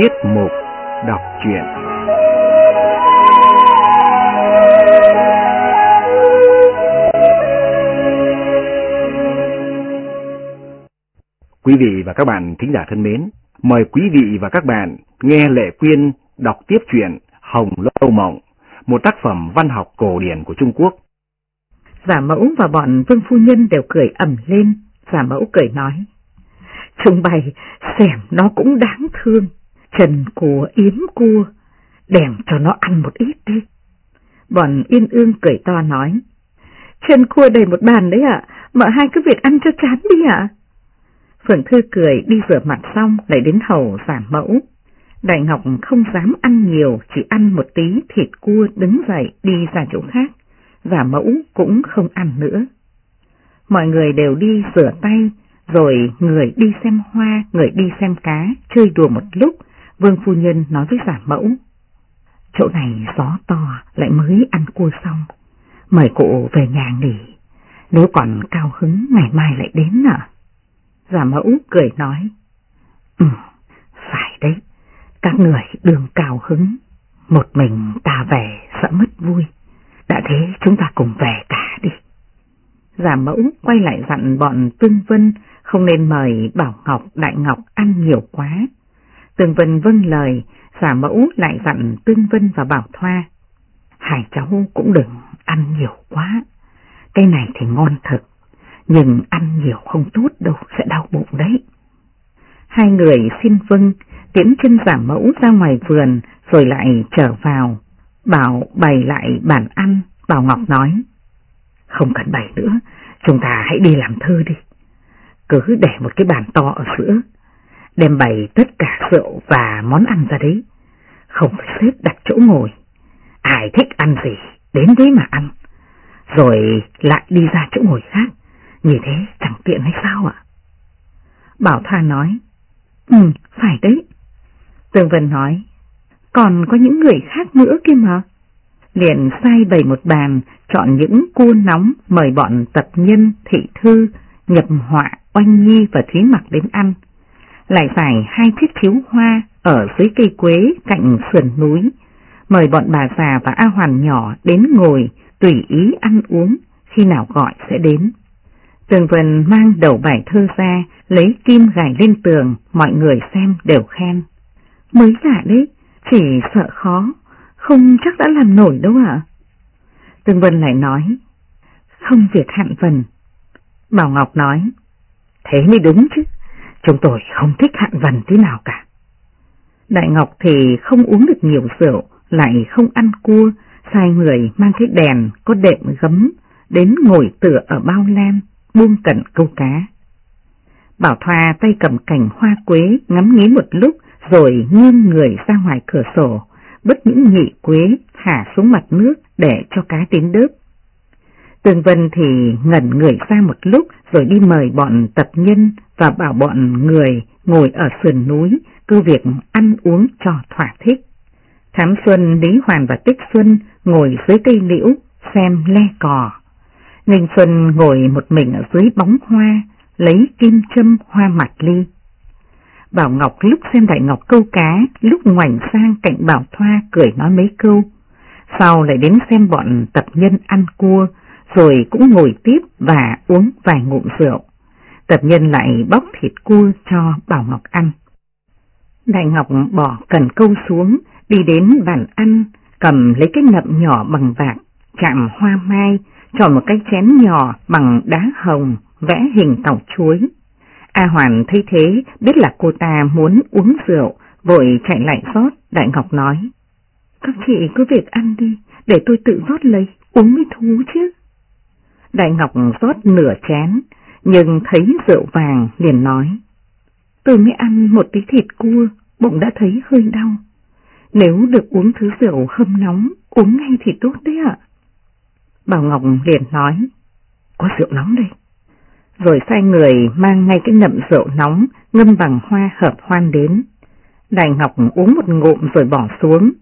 Tiết mục đọc truyện Quý vị và các bạn thính giả thân mến, mời quý vị và các bạn nghe Lệ Quyên đọc tiếp truyện Hồng Lâu Mộng, một tác phẩm văn học cổ điển của Trung Quốc. Giả mẫu và bọn vương phu nhân đều cười ẩm lên, giả mẫu cười nói. Chúng bày xẻm nó cũng đáng thương, trần của yếm cua, đèn cho nó ăn một ít đi. Bọn yên ương cười to nói. Trần cua đầy một bàn đấy ạ, mở hai cái việc ăn cho chán đi ạ. Phượng Thư cười đi rửa mặt xong lại đến hầu giảm mẫu. Đại Ngọc không dám ăn nhiều, chỉ ăn một tí thịt cua đứng dậy đi ra chỗ khác. và mẫu cũng không ăn nữa. Mọi người đều đi rửa tay, rồi người đi xem hoa, người đi xem cá, chơi đùa một lúc, Vương Phu Nhân nói với giả mẫu. Chỗ này gió to, lại mới ăn cua xong, mời cụ về nhà nghỉ, nếu còn cao hứng ngày mai lại đến à? Giả mẫu cười nói, Ừ, phải đấy, các người đường cao hứng, một mình ta về sợ mất vui, đã thế chúng ta cùng về cả đi. Giả mẫu quay lại dặn bọn Tương Vân không nên mời Bảo Ngọc, Đại Ngọc ăn nhiều quá. Tương Vân vâng lời, giả mẫu lại dặn Tương Vân và Bảo Thoa. Hai cháu cũng đừng ăn nhiều quá, cái này thì ngon thật, nhưng ăn nhiều không tốt đâu, sẽ đau bụng đấy. Hai người xin vâng, tiễn chân giả mẫu ra ngoài vườn rồi lại trở vào. Bảo bày lại bàn ăn, Bảo Ngọc nói. Không cần bày nữa, chúng ta hãy đi làm thơ đi cứ để một cái bàn to ở giữa, đem bày tất cả rượu và món ăn ra đấy, không phải xếp đặt chỗ ngồi. Ai thích ăn gì, đến đấy mà ăn, rồi lại đi ra chỗ ngồi khác, như thế chẳng tiện hay sao ạ? Bảo Thoa nói, Ừ, phải đấy. Tường Vân nói, còn có những người khác nữa kia mà. Liền sai bày một bàn, chọn những cua nóng mời bọn tập nhân, thị thư, nhập họa Oanh Nhi và Thúy Mặc đến ăn, lại phải hai chiếc chiếu hoa ở dưới cây quế cạnh sườn núi, mời bọn bà già và A Hoàn nhỏ đến ngồi tùy ý ăn uống, khi nào gọi sẽ đến. Tường Vân mang đầu bài thơ ra, lấy kim gài lên tường, mọi người xem đều khen. Mới lạ đấy, chỉ sợ khó, không chắc đã làm nổi đâu ạ. Tường Vân lại nói, không việc hạn vần. Bảo Ngọc nói, Thế mới đúng chứ, chúng tôi không thích hạn vần thế nào cả. Đại Ngọc thì không uống được nhiều rượu, lại không ăn cua, sai người mang cái đèn có đệm gấm, đến ngồi tựa ở bao lam, buông cẩn câu cá. Bảo Thoa tay cầm cành hoa quế ngắm nghĩ một lúc rồi nghiêng người ra ngoài cửa sổ, bứt những nhị quế thả xuống mặt nước để cho cá tiến đớp. Tường Vân thì ngẩn người ra một lúc rồi đi mời bọn tập nhân và bảo bọn người ngồi ở sườn núi cứ việc ăn uống cho thỏa thích. Thám Xuân, Lý Hoàn và Tích Xuân ngồi dưới cây liễu xem le cò. Ninh Xuân ngồi một mình ở dưới bóng hoa, lấy kim châm hoa mặt ly. Bảo Ngọc lúc xem Đại Ngọc câu cá, lúc ngoảnh sang cạnh Bảo Thoa cười nói mấy câu. Sau lại đến xem bọn tập nhân ăn cua, rồi cũng ngồi tiếp và uống vài ngụm rượu. Tập nhân lại bóc thịt cua cho Bảo Ngọc ăn. Đại Ngọc bỏ cần câu xuống, đi đến bàn ăn, cầm lấy cái nậm nhỏ bằng bạc, chạm hoa mai, chọn một cái chén nhỏ bằng đá hồng, vẽ hình tàu chuối. A Hoàn thấy thế, biết là cô ta muốn uống rượu, vội chạy lại rót, Đại Ngọc nói. Các chị cứ việc ăn đi, để tôi tự rót lấy, uống mới thú chứ. Đại Ngọc rót nửa chén, nhưng thấy rượu vàng liền nói. Tôi mới ăn một tí thịt cua, bụng đã thấy hơi đau. Nếu được uống thứ rượu hâm nóng, uống ngay thì tốt đấy ạ. Bảo Ngọc liền nói, có rượu nóng đây. Rồi sai người mang ngay cái nậm rượu nóng ngâm bằng hoa hợp hoan đến. Đại Ngọc uống một ngụm rồi bỏ xuống.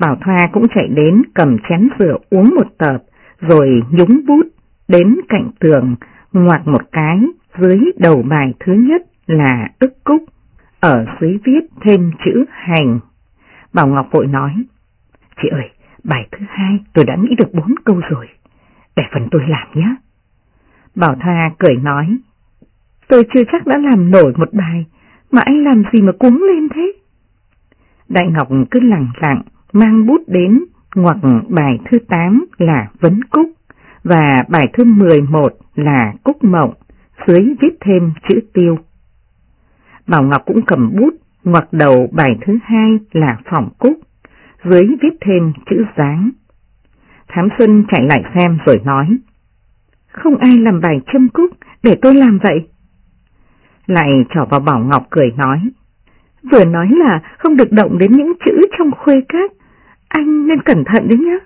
Bảo Thoa cũng chạy đến cầm chén rượu uống một tợp, rồi nhúng bút đến cạnh tường, ngoặt một cái, dưới đầu bài thứ nhất là ức cúc, ở dưới viết thêm chữ hành. Bảo Ngọc vội nói, chị ơi, bài thứ hai tôi đã nghĩ được bốn câu rồi, để phần tôi làm nhé. Bảo tha cười nói, tôi chưa chắc đã làm nổi một bài, mà anh làm gì mà cuống lên thế? Đại Ngọc cứ lặng lặng mang bút đến ngoặc bài thứ 8 là Vấn Cúc và bài thứ 11 là Cúc Mộng, dưới viết thêm chữ tiêu. Bảo Ngọc cũng cầm bút ngoặc đầu bài thứ hai là Phỏng Cúc, dưới viết thêm chữ dáng. Thám Xuân chạy lại xem rồi nói, không ai làm bài châm cúc, để tôi làm vậy. Lại trỏ vào Bảo Ngọc cười nói, vừa nói là không được động đến những chữ trong khuê các anh nên cẩn thận đấy nhá.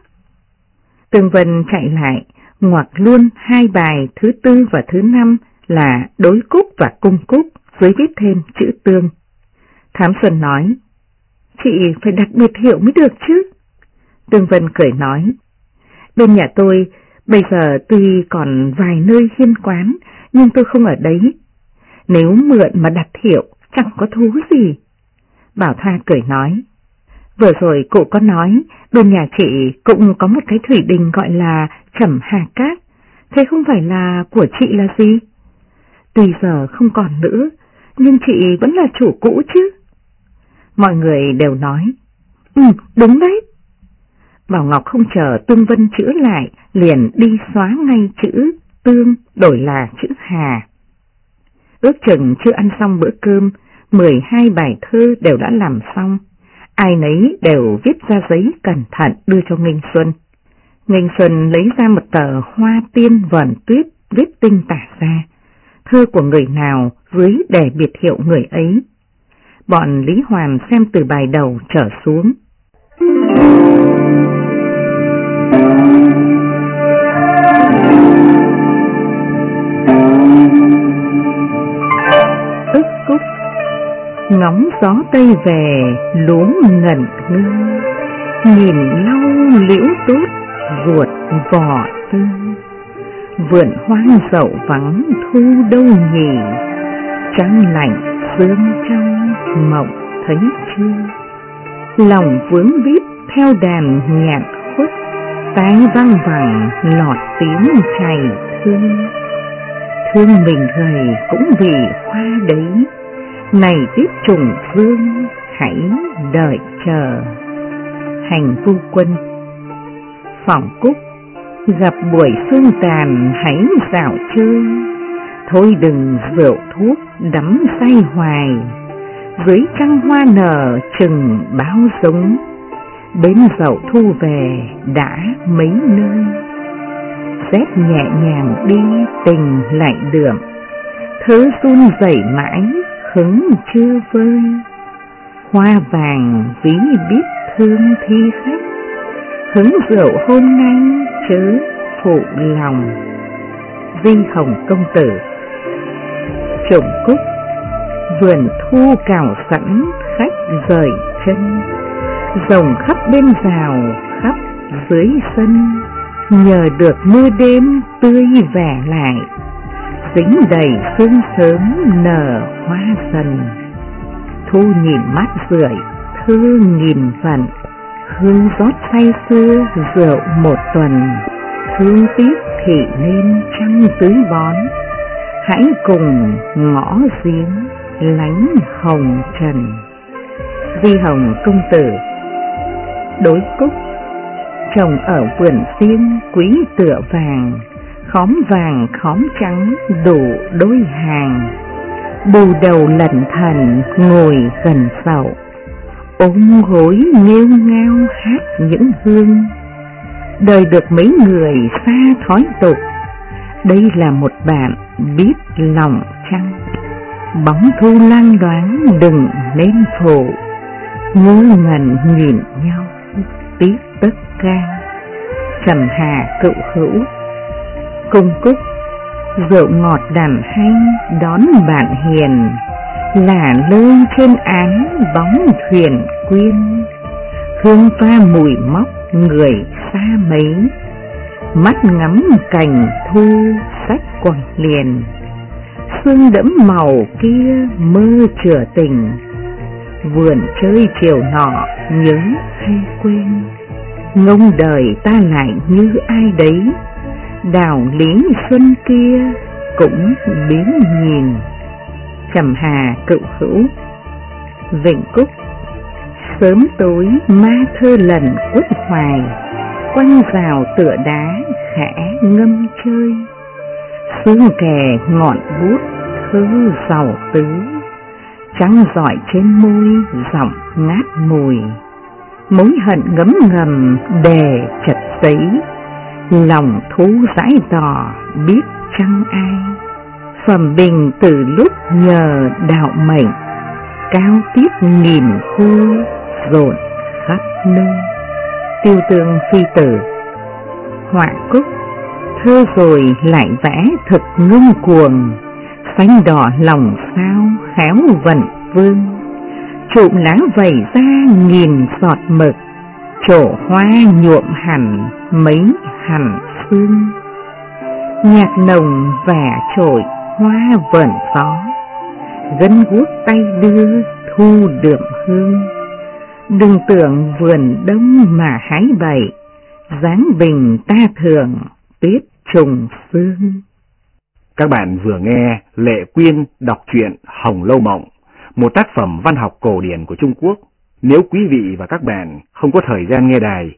Tường Vân chạy lại, ngoặc luôn hai bài thứ tư và thứ năm là đối cúc và cung cúc, dưới viết thêm chữ tương. Thám Xuân nói, chị phải đặt biệt hiệu mới được chứ. Tương Vân cười nói, bên nhà tôi bây giờ tuy còn vài nơi hiên quán, nhưng tôi không ở đấy. Nếu mượn mà đặt hiệu, chẳng có thú gì. Bảo Thoa cười nói, vừa rồi cụ có nói, bên nhà chị cũng có một cái thủy đình gọi là Trầm Hà Cát, thế không phải là của chị là gì? Tuy giờ không còn nữa, nhưng chị vẫn là chủ cũ chứ. Mọi người đều nói, ừ, đúng đấy. Bảo Ngọc không chờ Tương Vân chữa lại, liền đi xóa ngay chữ Tương đổi là chữ Hà. Ước chừng chưa ăn xong bữa cơm, 12 bài thơ đều đã làm xong. Ai nấy đều viết ra giấy cẩn thận đưa cho Nghinh Xuân. Ngành Xuân lấy ra một tờ hoa tiên vẩn tuyết viết tinh tả ra. Thơ của người nào dưới để biệt hiệu người ấy. Bọn Lý Hoàn xem từ bài đầu trở xuống. Ước cúc, Ngóng gió tây về lúa ngẩn ngơ Nhìn lâu liễu tốt ruột vỏ tư vượn hoang dậu vắng thu đâu nhỉ? Trăng lạnh sương trong mộng thấy chưa? Lòng vướng vít theo đàn nhạc khuất Tái văng vẳng lọt tiếng chảy thương Thương mình gầy cũng vì hoa đấy, Này tiếp trùng phương hãy đợi chờ. Hành phu quân Phỏng cúc. Gặp buổi phương tàn hãy dạo chơi. Thôi đừng rượu thuốc đắm say hoài. Dưới trăng hoa nở chừng báo giống. Đến dậu thu về đã mấy nơi. Rét nhẹ nhàng đi tình lại đượm. Thớ run dậy mãi hứng chưa vơi. Hoa vàng ví biết thương thi khách. Hứng rượu hôm nay chớ phụ lòng. Vi Hồng Công Tử. Trộm cúc, Vườn thu cào sẵn, khách rời chân. Rồng khắp bên rào, khắp dưới sân. Nhờ được mưa đêm tươi vẻ lại, Dính đầy sương sớm nở hoa dần. Thu nhìn mắt rưỡi thư nghìn phần Hương rót say xưa, rượu một tuần. Thương tiếc thị lên trăng tưới bón? Hãy cùng ngõ giếng, lánh hồng trần. Di Hồng Công Tử. Đối Cúc. Trồng ở vườn tiên quý tựa vàng, Khóm vàng khóm trắng đủ đôi hàng. Bù đầu lẩn thần ngồi gần sậu ôm gối nghêu ngao hát những hương. Đời được mấy người xa thói tục, Đây là một bạn biết lòng trăng Bóng thu lang đoán đừng nên phụ Ngơ ngẩn nhìn nhau tiếc tất ca. Trầm hà cựu hữu Cung cúc, Rượu ngọt đàn hanh đón bạn hiền. Là nơi trên án bóng thuyền quyên Hương pha mùi móc người xa mấy Mắt ngắm cành thu sách quần liền Sương đẫm màu kia mơ chửa tình vườn chơi chiều nọ nhớ hay quên, ngông đời ta lại như ai đấy, đào lý xuân kia cũng biến nhìn. Trầm Hà cựu hữu. Vịnh Cúc. Sớm tối, ma thơ lần quất hoài. Quanh rào tựa đá khẽ ngâm chơi. Sương kè ngọn bút thơ giàu tứ. Trắng giỏi trên môi giọng ngát mùi. Mối hận ngấm ngầm đè chật giấy Lòng thú giải đỏ biết chăng ai. Phẩm bình từ lúc nhờ đạo mệnh, Cao tiết nghìn khu rộn khắp nơi. Tiêu tương phi tử, Họa cúc, Thơ rồi lại vẽ thật ngưng cuồng Xanh đỏ lòng sao khéo vận vương. Trụm lá vẩy ra nghìn giọt mực, Trổ hoa nhuộm hẳn mấy hẳn xương Nhạc nồng vẻ trội hoa vẩn gió Gân guốc tay đưa thu đượm hương. Đừng tưởng vườn đông mà hái bậy dáng bình ta thường tuyết trùng phương. Các bạn vừa nghe Lệ Quyên đọc truyện Hồng Lâu Mộng, Một tác phẩm văn học cổ điển của Trung Quốc. Nếu quý vị và các bạn không có thời gian nghe đài,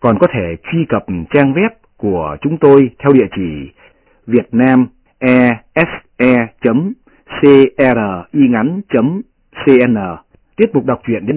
Còn có thể truy cập trang web của chúng tôi theo địa chỉ vietnam ese.cringắn.cn tiếp tục đọc truyện đến